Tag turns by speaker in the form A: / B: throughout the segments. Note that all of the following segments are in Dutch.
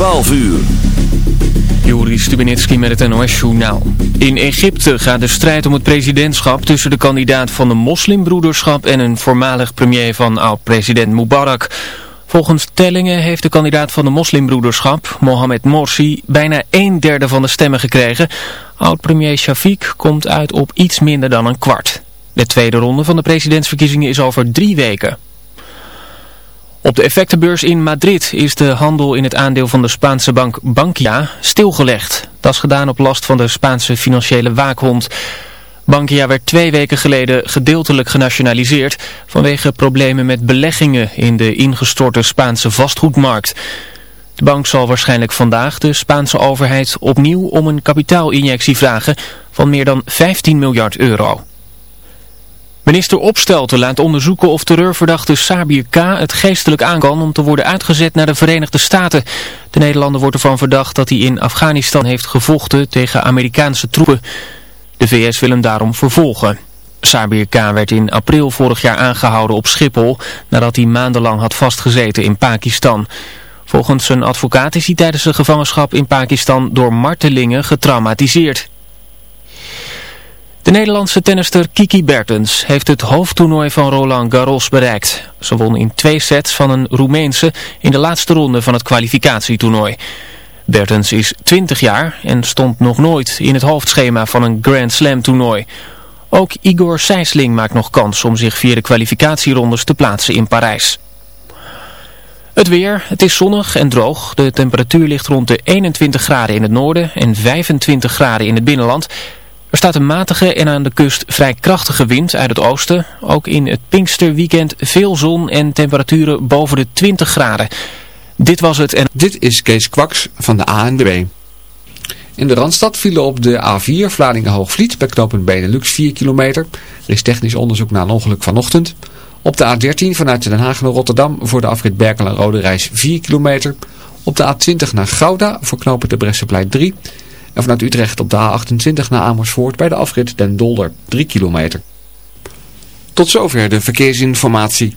A: 12 uur.
B: Joris Stubenitski met het NOS-journaal. In Egypte gaat de strijd om het presidentschap tussen de kandidaat van de moslimbroederschap en een voormalig premier van oud-president Mubarak. Volgens tellingen heeft de kandidaat van de moslimbroederschap, Mohamed Morsi, bijna een derde van de stemmen gekregen. Oud-premier Shafiq komt uit op iets minder dan een kwart. De tweede ronde van de presidentsverkiezingen is over drie weken. Op de effectenbeurs in Madrid is de handel in het aandeel van de Spaanse bank Bankia stilgelegd. Dat is gedaan op last van de Spaanse financiële waakhond. Bankia werd twee weken geleden gedeeltelijk genationaliseerd vanwege problemen met beleggingen in de ingestorte Spaanse vastgoedmarkt. De bank zal waarschijnlijk vandaag de Spaanse overheid opnieuw om een kapitaalinjectie vragen van meer dan 15 miljard euro. Minister Opstelten laat onderzoeken of terreurverdachte Sabir K. het geestelijk aan kan om te worden uitgezet naar de Verenigde Staten. De Nederlander wordt ervan verdacht dat hij in Afghanistan heeft gevochten tegen Amerikaanse troepen. De VS wil hem daarom vervolgen. Sabir K. werd in april vorig jaar aangehouden op Schiphol nadat hij maandenlang had vastgezeten in Pakistan. Volgens zijn advocaat is hij tijdens zijn gevangenschap in Pakistan door martelingen getraumatiseerd. De Nederlandse tennister Kiki Bertens heeft het hoofdtoernooi van Roland Garros bereikt. Ze won in twee sets van een Roemeense in de laatste ronde van het kwalificatietoernooi. Bertens is 20 jaar en stond nog nooit in het hoofdschema van een Grand Slam toernooi. Ook Igor Sijsling maakt nog kans om zich via de kwalificatierondes te plaatsen in Parijs. Het weer, het is zonnig en droog. De temperatuur ligt rond de 21 graden in het noorden en 25 graden in het binnenland... Er staat een matige en aan de kust vrij krachtige wind uit het oosten. Ook in het Pinksterweekend veel zon en temperaturen boven de 20 graden. Dit was het en...
C: Dit is Kees Kwaks van de ANWB. In de Randstad vielen op de A4 Vlaardingen-Hoogvliet bij knooppunt Benelux 4 kilometer. Er is technisch onderzoek naar een ongeluk vanochtend. Op de A13 vanuit Den Haag naar Rotterdam voor de afrit Berkel en Rode Reis 4 kilometer. Op de A20 naar Gouda voor knooppunt de Bresseplein 3 en vanuit Utrecht op de A28 naar Amersfoort bij de afrit Den Dolder 3 kilometer. Tot zover de verkeersinformatie.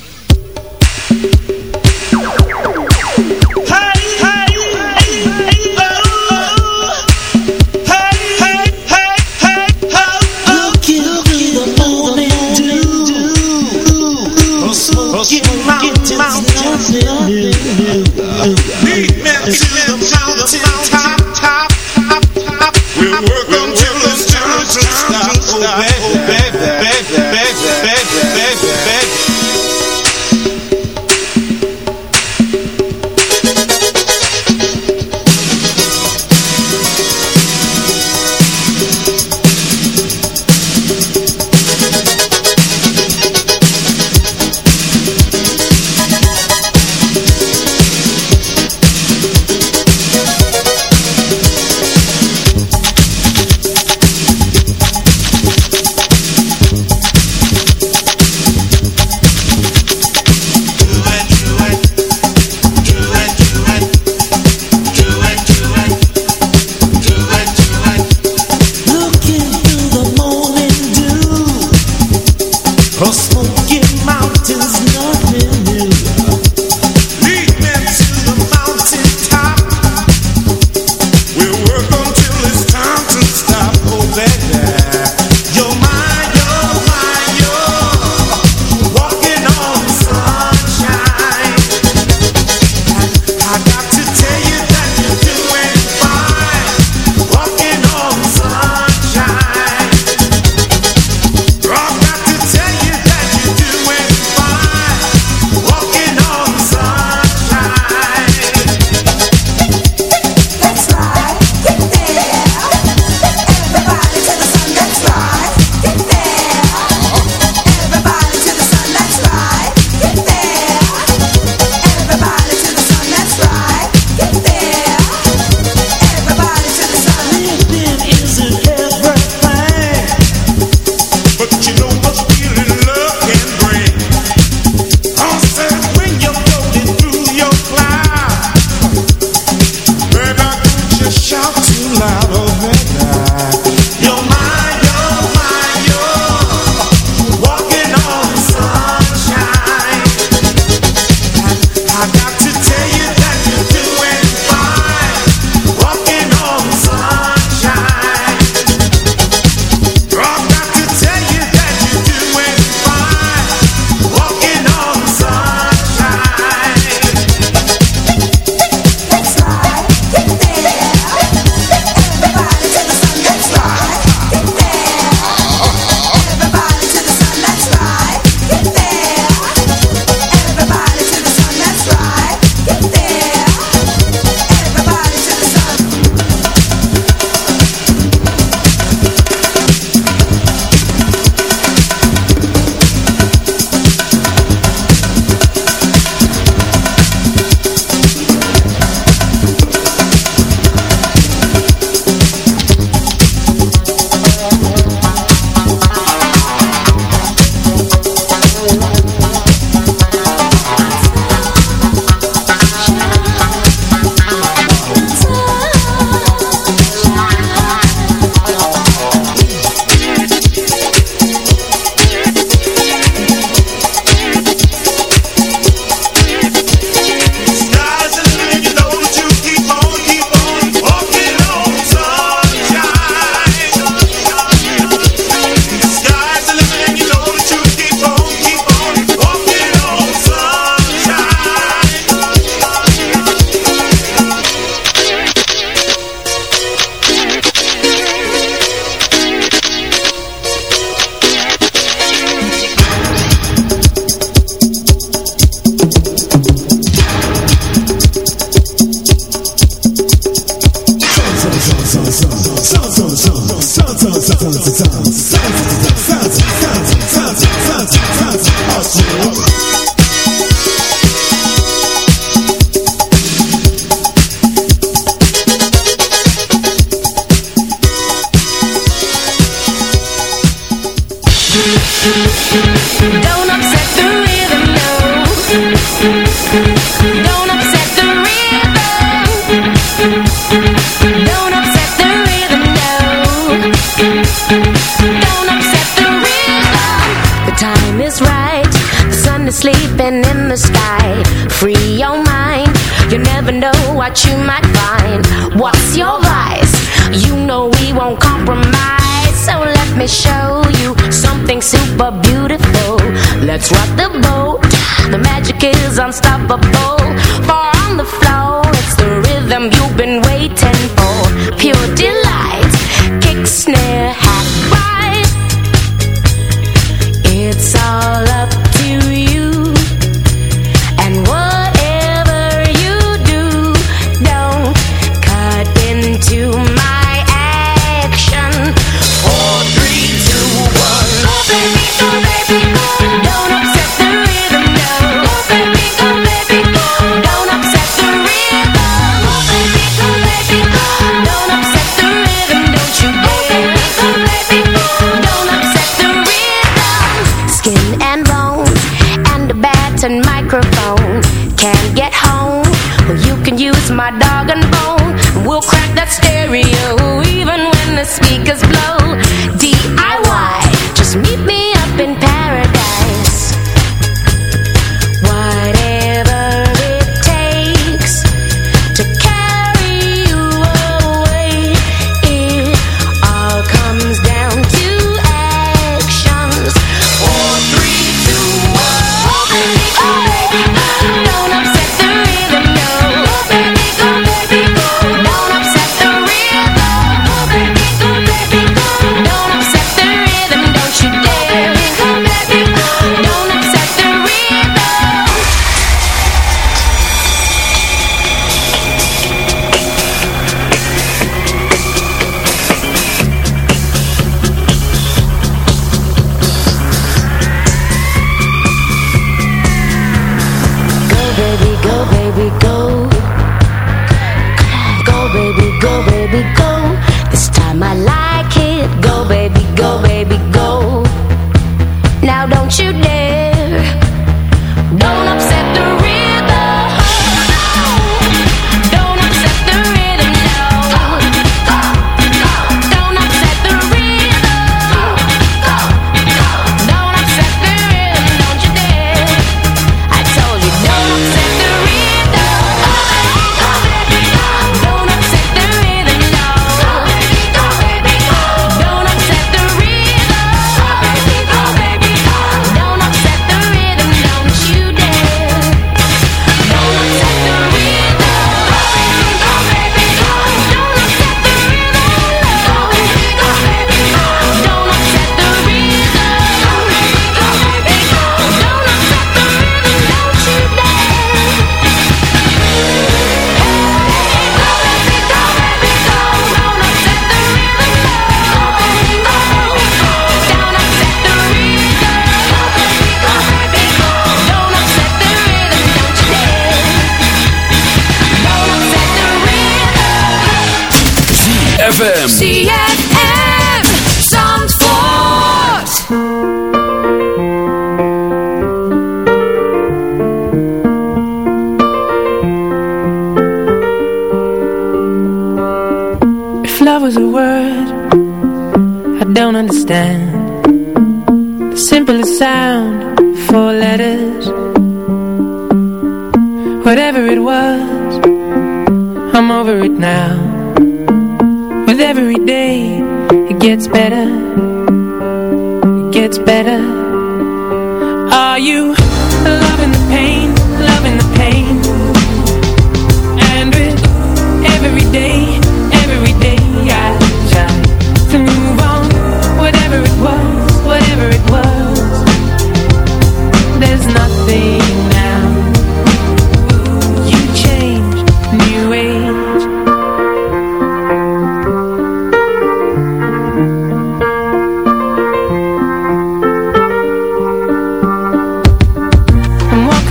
A: ZFM.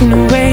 D: Walking away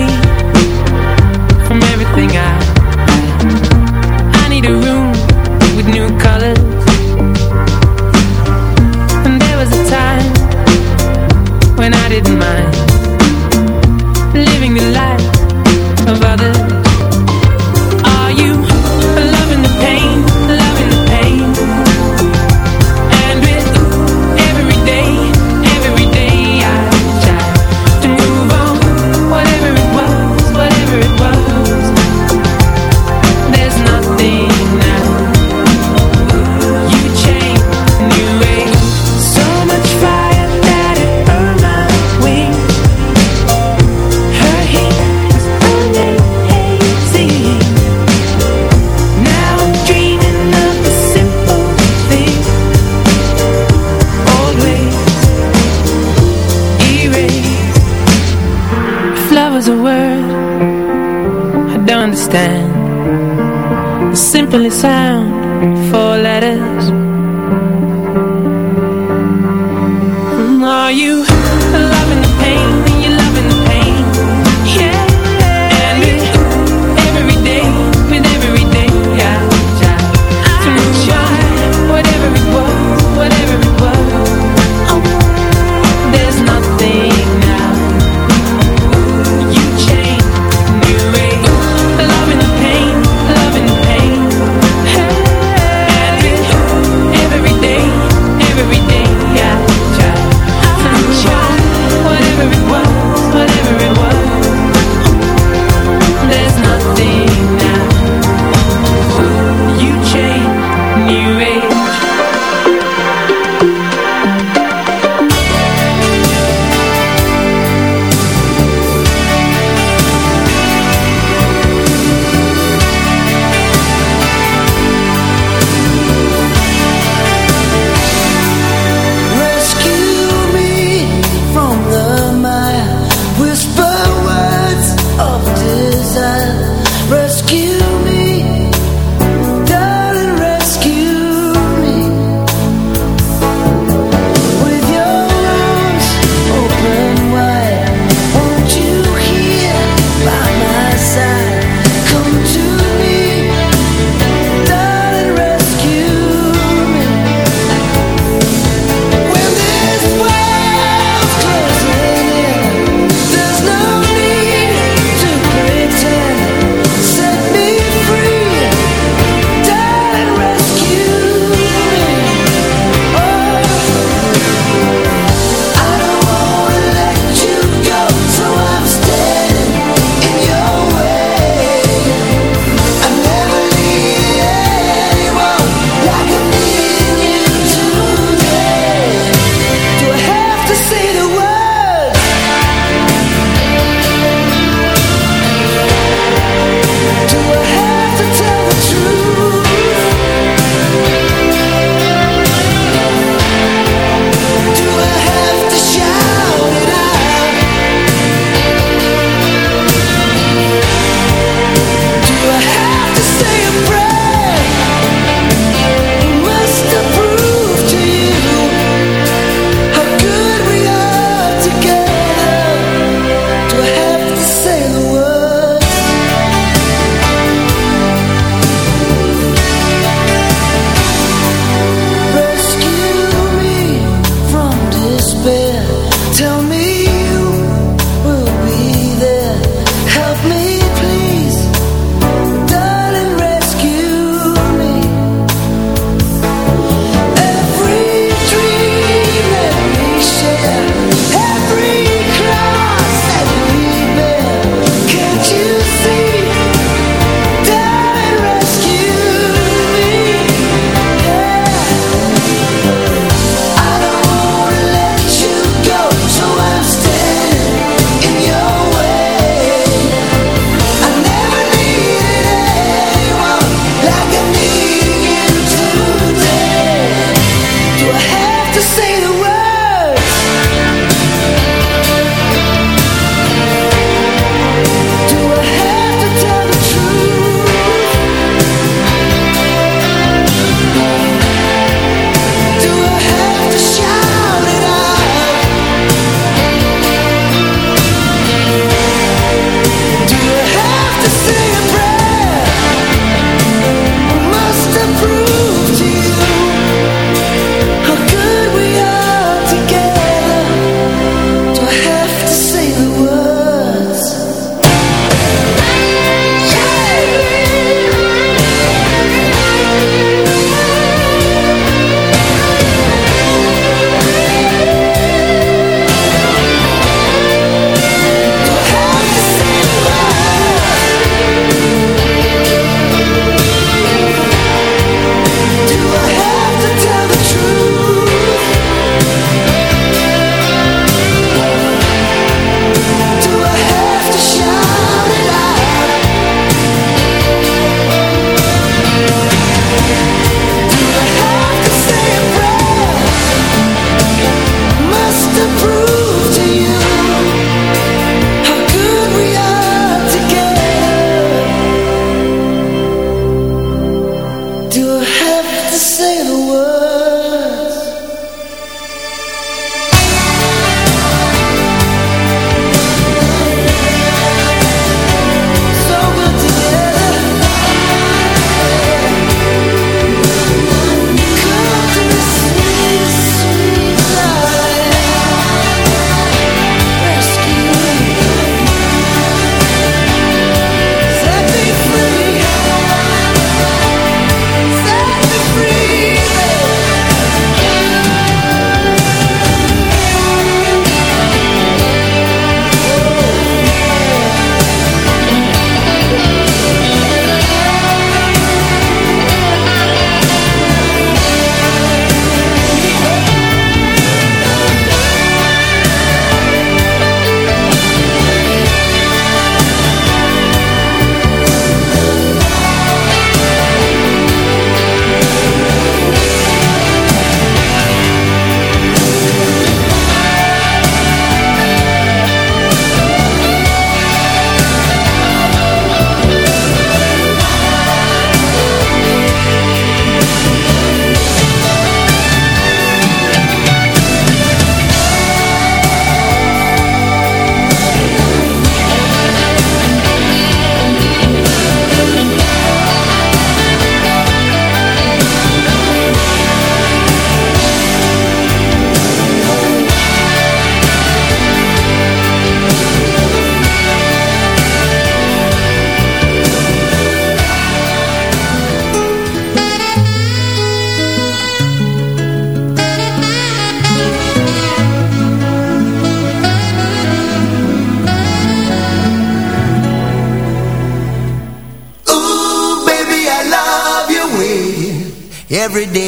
D: every day.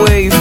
E: Away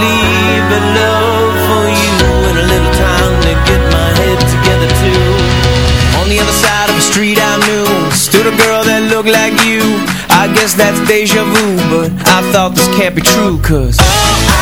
E: love
F: for you a little time to get my head together too. On the other side of the street I knew stood a girl that looked like you. I guess that's deja vu, but I thought this can't be true, cause oh, I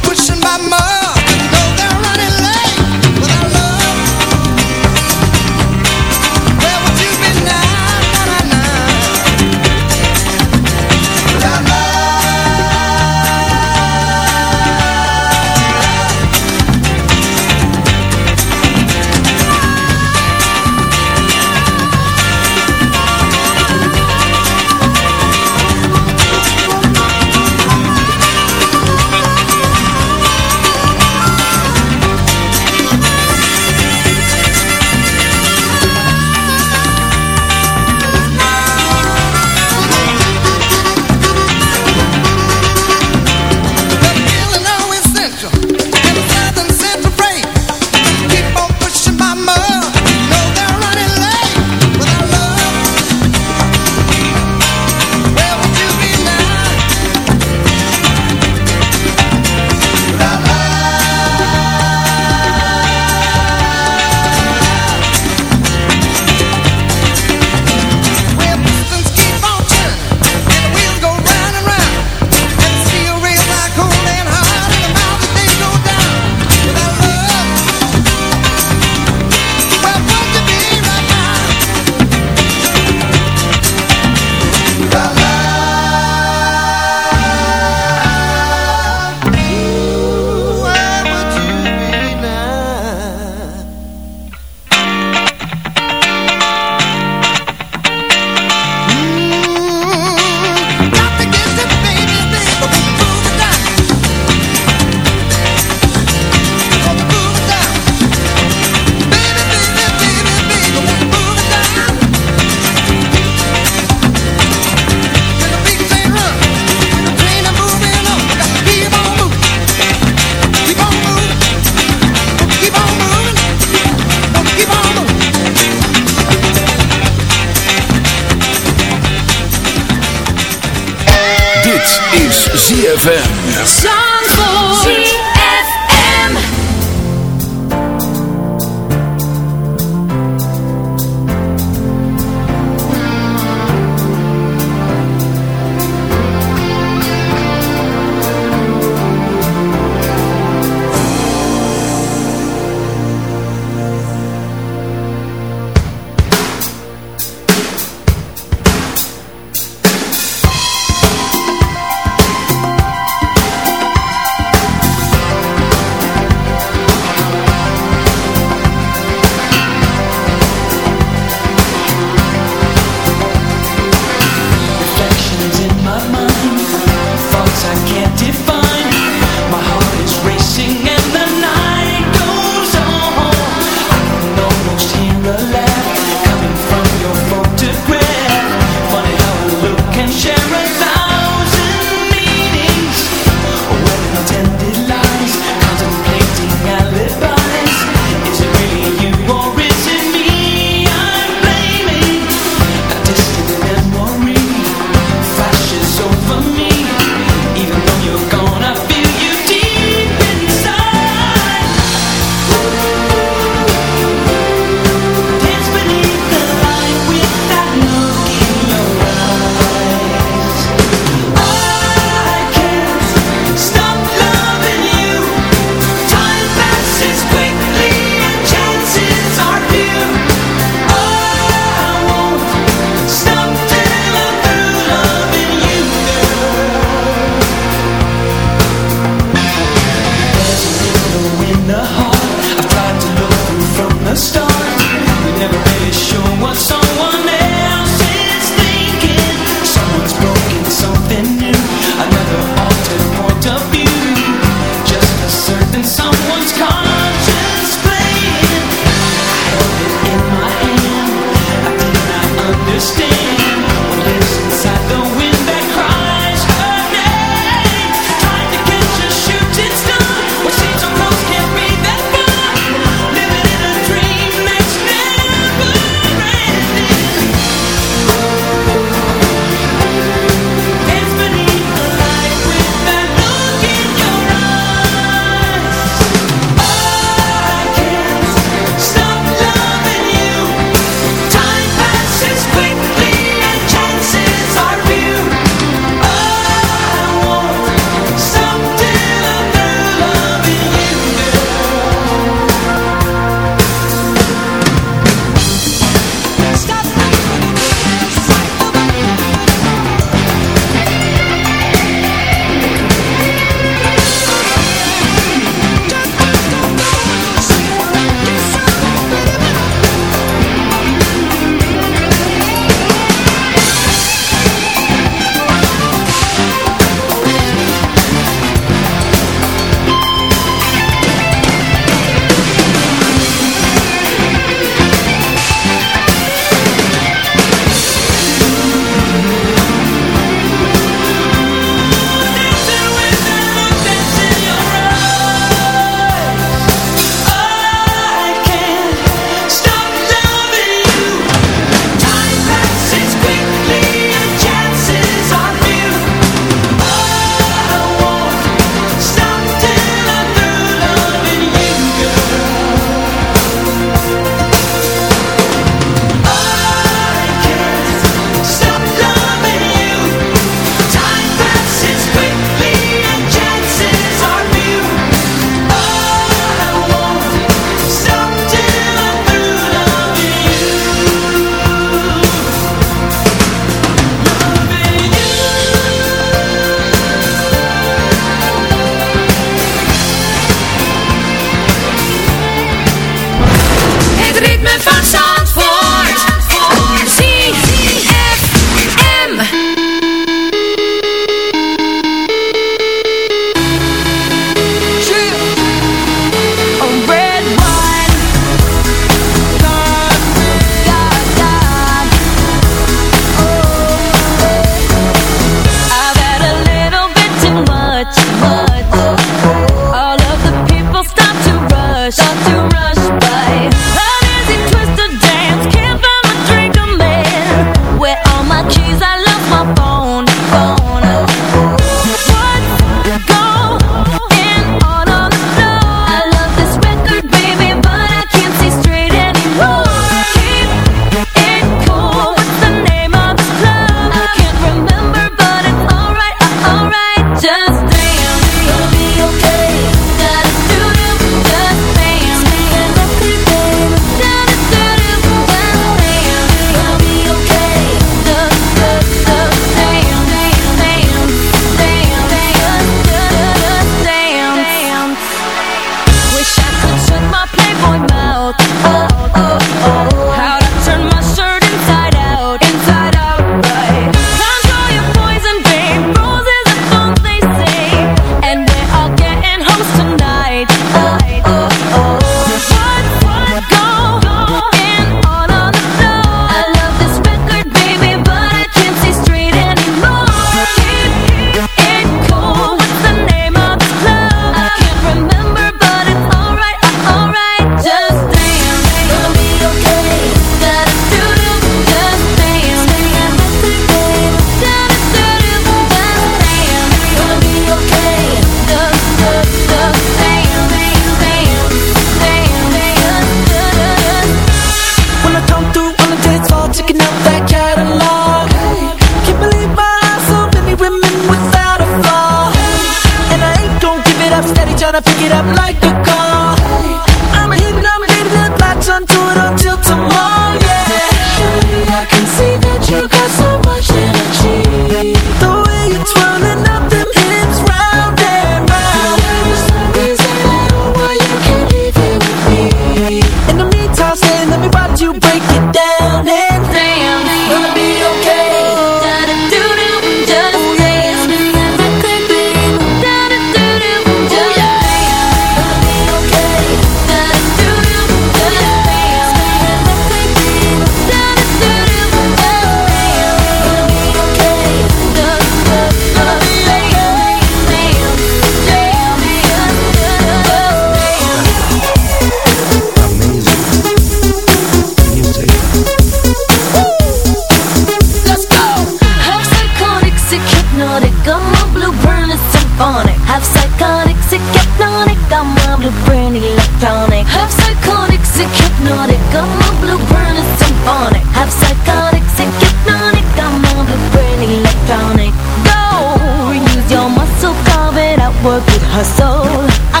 G: work with hustle.
F: soul I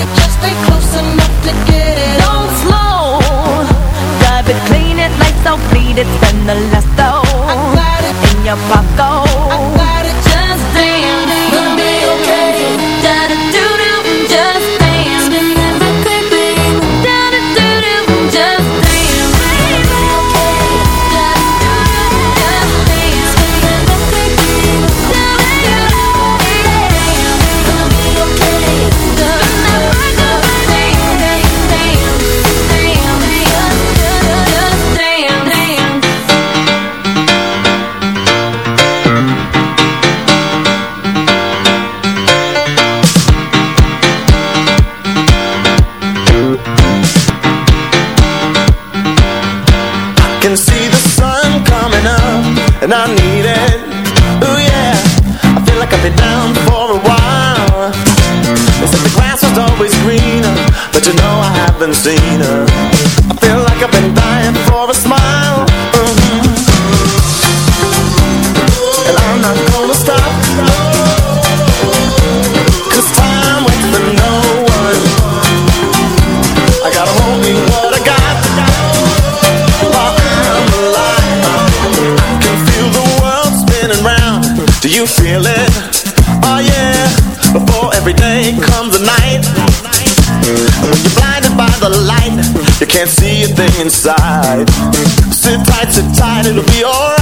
F: it, just stay close enough to get it
G: on slow Drive it, clean it, lights out, bleed it, spend the last
F: though
G: In your pocket
H: haven't seen her inside. Sit tight, sit tight, it'll be alright.